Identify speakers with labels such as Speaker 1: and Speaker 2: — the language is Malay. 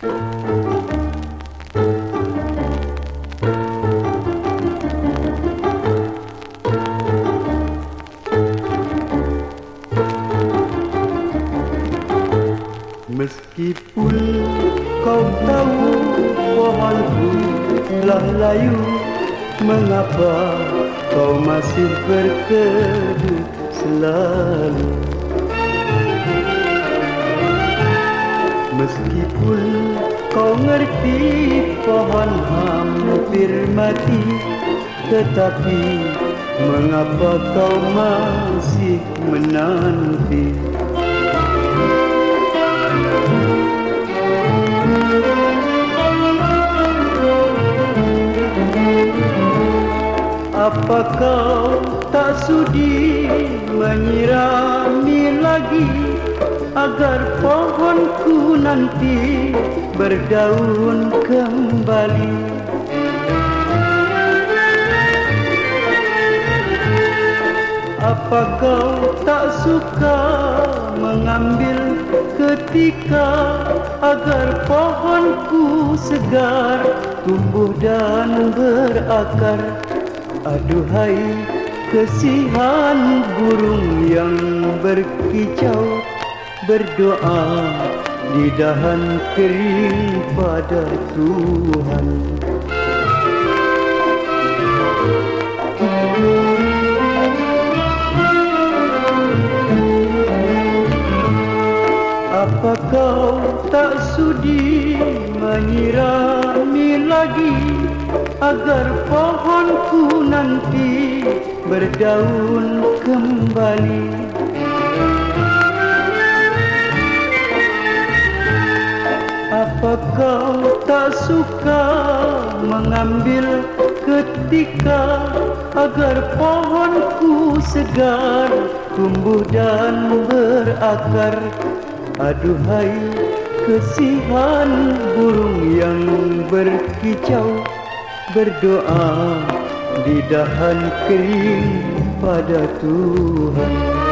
Speaker 1: Meskipun kau tahu pohonku telah layu Mengapa kau masih berkedut selalu Meskipun kau ngerti pohon hampir mati Tetapi mengapa kau masih menanti? Apa kau tak sudi menyirami lagi Agar pohonku nanti berdaun kembali. Apa kau tak suka mengambil ketika Agar pohonku segar tumbuh dan berakar? Aduhai kesihan burung yang berkicau Berdoa di dahan kering pada Tuhan. Apa kau tak sudi menyirami lagi Agar pohonku nanti berdaun kembali suka mengambil ketika Agar pohonku segar tumbuh dan berakar. Aduhai kesihan burung yang berkicau Berdoa di dahan kering pada Tuhan